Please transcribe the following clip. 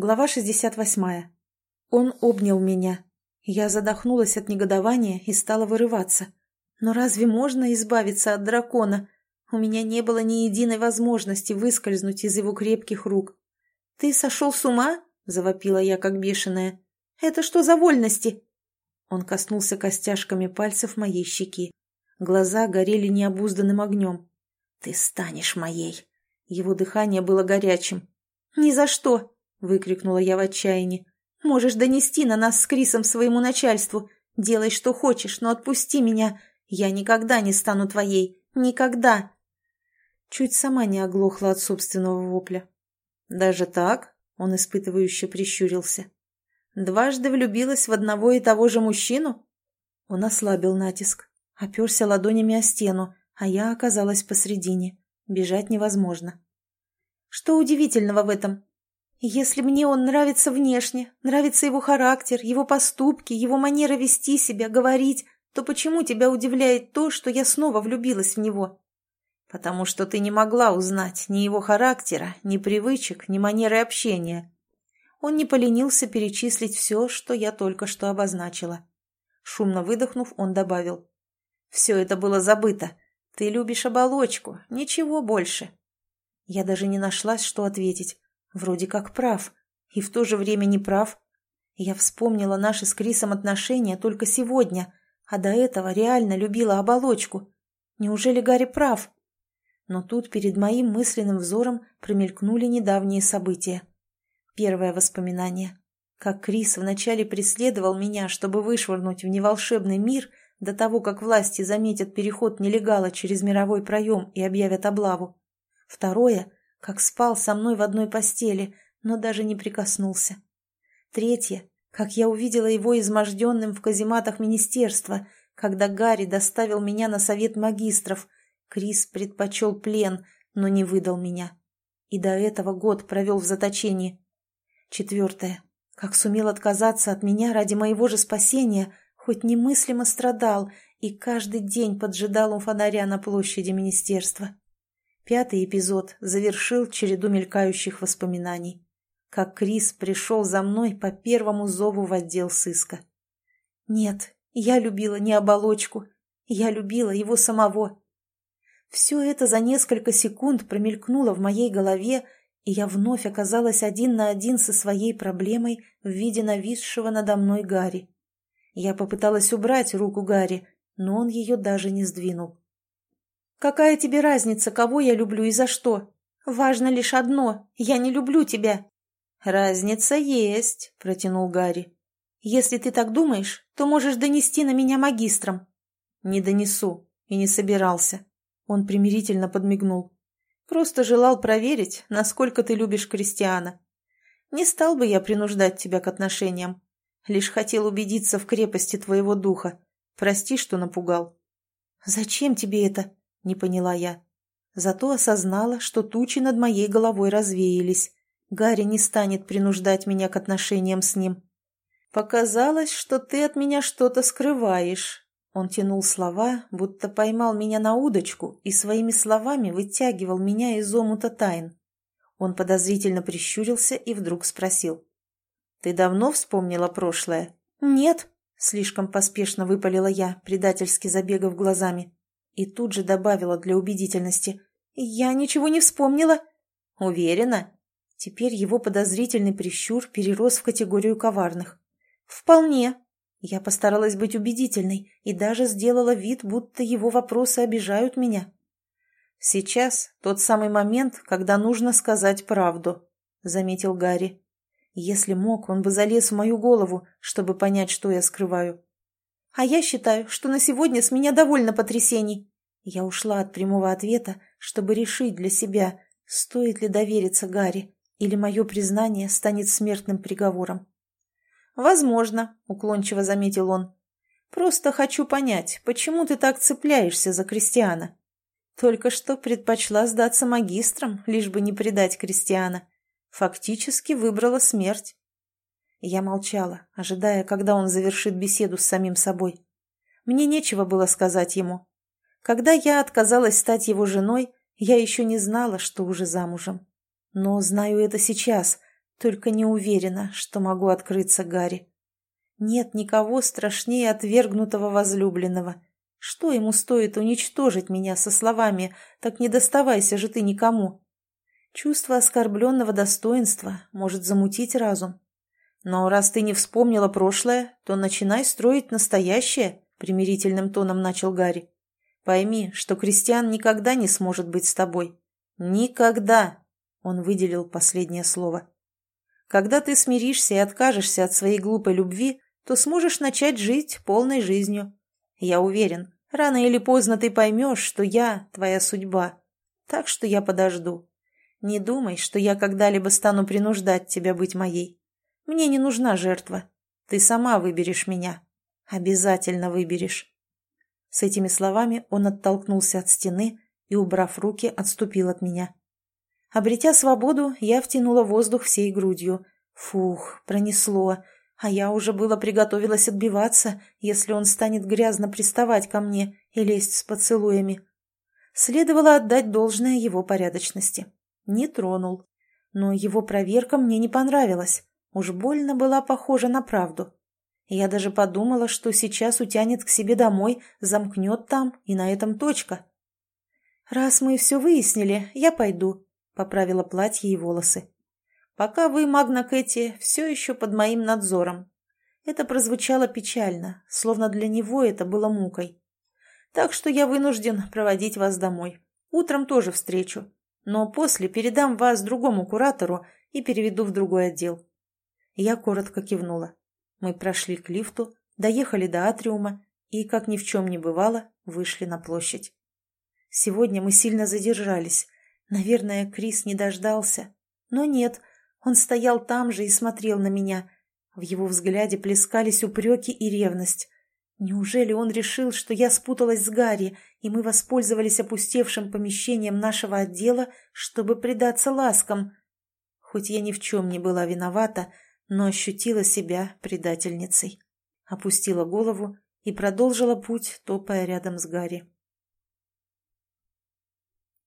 Глава 68. Он обнял меня. Я задохнулась от негодования и стала вырываться. Но разве можно избавиться от дракона? У меня не было ни единой возможности выскользнуть из его крепких рук. «Ты сошел с ума?» – завопила я, как бешеная. «Это что за вольности?» Он коснулся костяшками пальцев моей щеки. Глаза горели необузданным огнем. «Ты станешь моей!» Его дыхание было горячим. «Ни за что!» — выкрикнула я в отчаянии. «Можешь донести на нас с Крисом своему начальству. Делай, что хочешь, но отпусти меня. Я никогда не стану твоей. Никогда!» Чуть сама не оглохла от собственного вопля. «Даже так?» — он испытывающе прищурился. «Дважды влюбилась в одного и того же мужчину?» Он ослабил натиск, оперся ладонями о стену, а я оказалась посредине. Бежать невозможно. «Что удивительного в этом?» Если мне он нравится внешне, нравится его характер, его поступки, его манера вести себя, говорить, то почему тебя удивляет то, что я снова влюбилась в него? Потому что ты не могла узнать ни его характера, ни привычек, ни манеры общения. Он не поленился перечислить все, что я только что обозначила. Шумно выдохнув, он добавил. «Все это было забыто. Ты любишь оболочку, ничего больше». Я даже не нашлась, что ответить. Вроде как прав, и в то же время не прав. Я вспомнила наши с Крисом отношения только сегодня, а до этого реально любила оболочку. Неужели Гарри прав? Но тут перед моим мысленным взором промелькнули недавние события. Первое воспоминание. Как Крис вначале преследовал меня, чтобы вышвырнуть в неволшебный мир до того, как власти заметят переход нелегала через мировой проем и объявят облаву. Второе как спал со мной в одной постели, но даже не прикоснулся. Третье, как я увидела его изможденным в казематах министерства, когда Гарри доставил меня на совет магистров. Крис предпочел плен, но не выдал меня. И до этого год провел в заточении. Четвертое, как сумел отказаться от меня ради моего же спасения, хоть немыслимо страдал и каждый день поджидал у фонаря на площади министерства. Пятый эпизод завершил череду мелькающих воспоминаний. Как Крис пришел за мной по первому зову в отдел сыска. Нет, я любила не оболочку, я любила его самого. Все это за несколько секунд промелькнуло в моей голове, и я вновь оказалась один на один со своей проблемой в виде нависшего надо мной Гарри. Я попыталась убрать руку Гарри, но он ее даже не сдвинул. Какая тебе разница, кого я люблю и за что? Важно лишь одно — я не люблю тебя». «Разница есть», — протянул Гарри. «Если ты так думаешь, то можешь донести на меня магистром». «Не донесу. И не собирался». Он примирительно подмигнул. «Просто желал проверить, насколько ты любишь Кристиана. Не стал бы я принуждать тебя к отношениям. Лишь хотел убедиться в крепости твоего духа. Прости, что напугал». «Зачем тебе это?» — не поняла я. Зато осознала, что тучи над моей головой развеялись. Гарри не станет принуждать меня к отношениям с ним. «Показалось, что ты от меня что-то скрываешь». Он тянул слова, будто поймал меня на удочку и своими словами вытягивал меня из омута тайн. Он подозрительно прищурился и вдруг спросил. «Ты давно вспомнила прошлое?» «Нет», — слишком поспешно выпалила я, предательски забегав глазами. И тут же добавила для убедительности. «Я ничего не вспомнила». «Уверена?» Теперь его подозрительный прищур перерос в категорию коварных. «Вполне». Я постаралась быть убедительной и даже сделала вид, будто его вопросы обижают меня. «Сейчас тот самый момент, когда нужно сказать правду», — заметил Гарри. «Если мог, он бы залез в мою голову, чтобы понять, что я скрываю. А я считаю, что на сегодня с меня довольно потрясений. Я ушла от прямого ответа, чтобы решить для себя, стоит ли довериться Гарри, или мое признание станет смертным приговором. «Возможно», — уклончиво заметил он. «Просто хочу понять, почему ты так цепляешься за Кристиана? Только что предпочла сдаться магистрам, лишь бы не предать Кристиана. Фактически выбрала смерть. Я молчала, ожидая, когда он завершит беседу с самим собой. Мне нечего было сказать ему. Когда я отказалась стать его женой, я еще не знала, что уже замужем. Но знаю это сейчас, Только не уверена, что могу открыться Гарри. Нет никого страшнее отвергнутого возлюбленного. Что ему стоит уничтожить меня со словами «так не доставайся же ты никому»? Чувство оскорбленного достоинства может замутить разум. Но раз ты не вспомнила прошлое, то начинай строить настоящее, примирительным тоном начал Гарри. Пойми, что Кристиан никогда не сможет быть с тобой. Никогда! Он выделил последнее слово. Когда ты смиришься и откажешься от своей глупой любви, то сможешь начать жить полной жизнью. Я уверен, рано или поздно ты поймешь, что я твоя судьба. Так что я подожду. Не думай, что я когда-либо стану принуждать тебя быть моей. Мне не нужна жертва. Ты сама выберешь меня. Обязательно выберешь. С этими словами он оттолкнулся от стены и, убрав руки, отступил от меня. Обретя свободу, я втянула воздух всей грудью. Фух, пронесло а я уже было приготовилась отбиваться, если он станет грязно приставать ко мне и лезть с поцелуями. Следовало отдать должное его порядочности. Не тронул. Но его проверка мне не понравилась. Уж больно была похожа на правду. Я даже подумала, что сейчас утянет к себе домой, замкнет там, и на этом точка. «Раз мы все выяснили, я пойду», — поправила платье и волосы. Пока вы, Магна Кэти, все еще под моим надзором. Это прозвучало печально, словно для него это было мукой. Так что я вынужден проводить вас домой. Утром тоже встречу, но после передам вас другому куратору и переведу в другой отдел. Я коротко кивнула. Мы прошли к лифту, доехали до атриума и, как ни в чем не бывало, вышли на площадь. Сегодня мы сильно задержались. Наверное, Крис не дождался. Но нет, он стоял там же и смотрел на меня. В его взгляде плескались упреки и ревность. Неужели он решил, что я спуталась с Гарри, и мы воспользовались опустевшим помещением нашего отдела, чтобы предаться ласкам? Хоть я ни в чем не была виновата, но ощутила себя предательницей. Опустила голову и продолжила путь, топая рядом с Гарри.